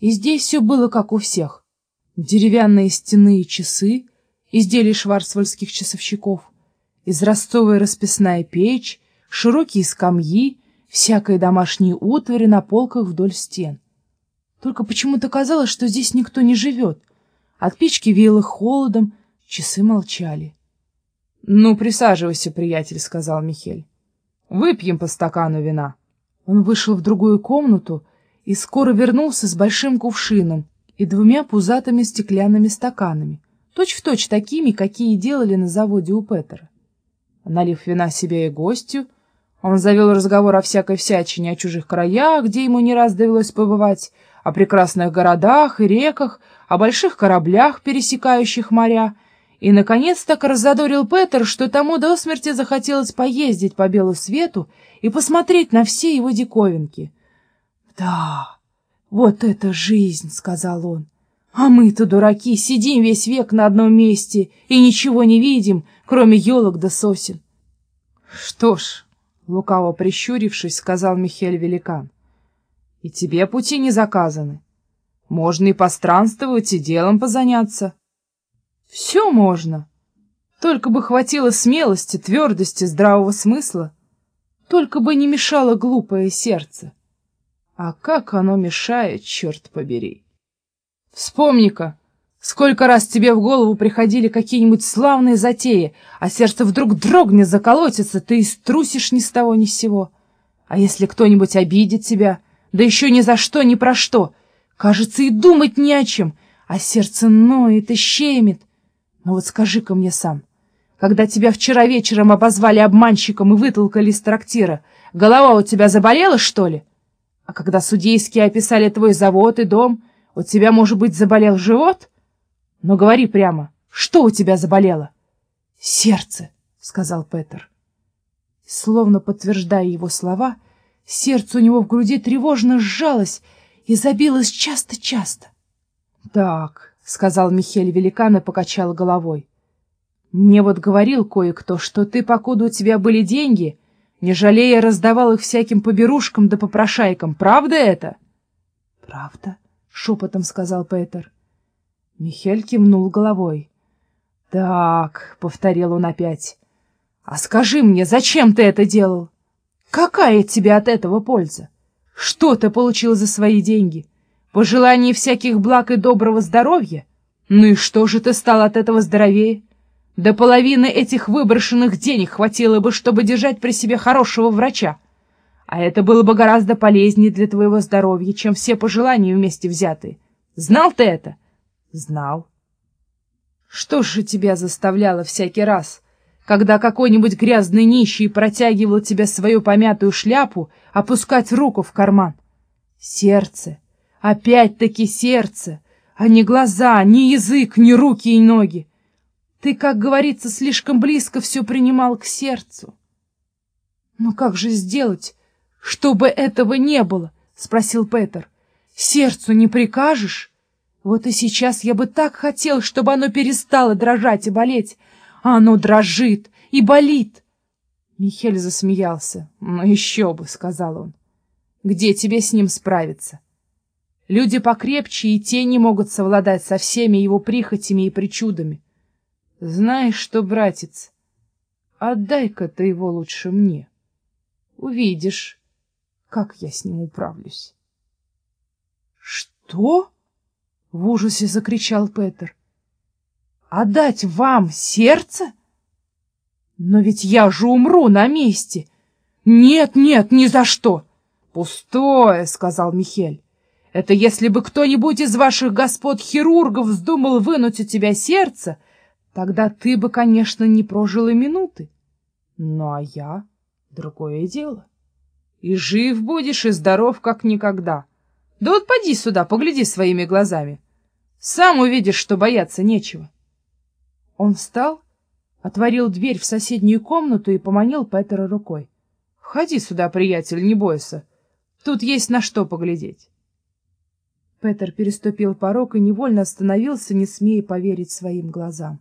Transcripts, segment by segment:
И здесь все было как у всех. Деревянные стены и часы, изделия шварцвальдских часовщиков, израстовая расписная печь, широкие скамьи, всякой домашней утвари на полках вдоль стен. Только почему-то казалось, что здесь никто не живет. От печки веяло холодом, часы молчали. — Ну, присаживайся, приятель, — сказал Михель. — Выпьем по стакану вина. Он вышел в другую комнату и скоро вернулся с большим кувшином и двумя пузатыми стеклянными стаканами, точь-в-точь точь такими, какие делали на заводе у Петера. Налив вина себе и гостю, он завел разговор о всякой всячине, о чужих краях, где ему не раз довелось побывать, о прекрасных городах и реках, о больших кораблях, пересекающих моря, и, наконец, так раззадорил Петер, что тому до смерти захотелось поездить по белу свету и посмотреть на все его диковинки. — Да, вот это жизнь, — сказал он. — А мы-то, дураки, сидим весь век на одном месте и ничего не видим, кроме елок да сосен. — Что ж, — лукаво прищурившись, сказал Михель Великан, — и тебе пути не заказаны. Можно и постранствовать, и делом позаняться. Все можно. Только бы хватило смелости, твердости, здравого смысла. Только бы не мешало глупое сердце. А как оно мешает, черт побери! Вспомни-ка, сколько раз тебе в голову приходили какие-нибудь славные затеи, а сердце вдруг дрогнет, заколотится, ты и струсишь ни с того ни с сего. А если кто-нибудь обидит тебя, да еще ни за что, ни про что, кажется, и думать не о чем, а сердце ноет и щемит. Но вот скажи-ка мне сам, когда тебя вчера вечером обозвали обманщиком и вытолкали из трактира, голова у тебя заболела, что ли? А когда судейские описали твой завод и дом, у тебя, может быть, заболел живот? Но говори прямо, что у тебя заболело? — Сердце, — сказал Петер. Словно подтверждая его слова, сердце у него в груди тревожно сжалось и забилось часто-часто. — Так, — сказал Михель Великан и покачал головой. — Мне вот говорил кое-кто, что ты, покуда у тебя были деньги, не жалея, раздавал их всяким поберушкам да попрошайкам. Правда это? — Правда, — шепотом сказал Петер. Михель кивнул головой. — Так, — повторил он опять, — а скажи мне, зачем ты это делал? Какая тебе от этого польза? Что ты получил за свои деньги? — пожелание всяких благ и доброго здоровья? Ну и что же ты стал от этого здоровее? До половины этих выброшенных денег хватило бы, чтобы держать при себе хорошего врача. А это было бы гораздо полезнее для твоего здоровья, чем все пожелания вместе взятые. Знал ты это? Знал. Что же тебя заставляло всякий раз, когда какой-нибудь грязный нищий протягивал тебе свою помятую шляпу, опускать руку в карман? Сердце Опять-таки сердце, а не глаза, ни язык, ни руки и ноги. Ты, как говорится, слишком близко все принимал к сердцу. — Ну как же сделать, чтобы этого не было? — спросил Петер. — Сердцу не прикажешь? Вот и сейчас я бы так хотел, чтобы оно перестало дрожать и болеть. А оно дрожит и болит. Михель засмеялся. — Ну еще бы, — сказал он. — Где тебе с ним справиться? Люди покрепче и те не могут совладать со всеми его прихотями и причудами. Знаешь что, братец, отдай-ка ты его лучше мне. Увидишь, как я с ним управлюсь. — Что? — в ужасе закричал Петер. — Отдать вам сердце? Но ведь я же умру на месте. Нет, нет, ни за что. — Пустое, — сказал Михель. Это если бы кто-нибудь из ваших господ-хирургов вздумал вынуть у тебя сердце, тогда ты бы, конечно, не прожил и минуты. Ну, а я — другое дело. И жив будешь, и здоров, как никогда. Да вот поди сюда, погляди своими глазами. Сам увидишь, что бояться нечего. Он встал, отворил дверь в соседнюю комнату и поманил Петера рукой. — Входи сюда, приятель, не бойся. Тут есть на что поглядеть. Петер переступил порог и невольно остановился, не смея поверить своим глазам.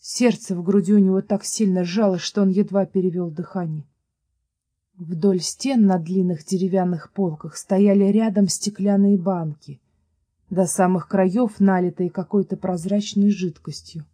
Сердце в груди у него так сильно сжалось, что он едва перевел дыхание. Вдоль стен на длинных деревянных полках стояли рядом стеклянные банки — до самых краев налитой какой-то прозрачной жидкостью.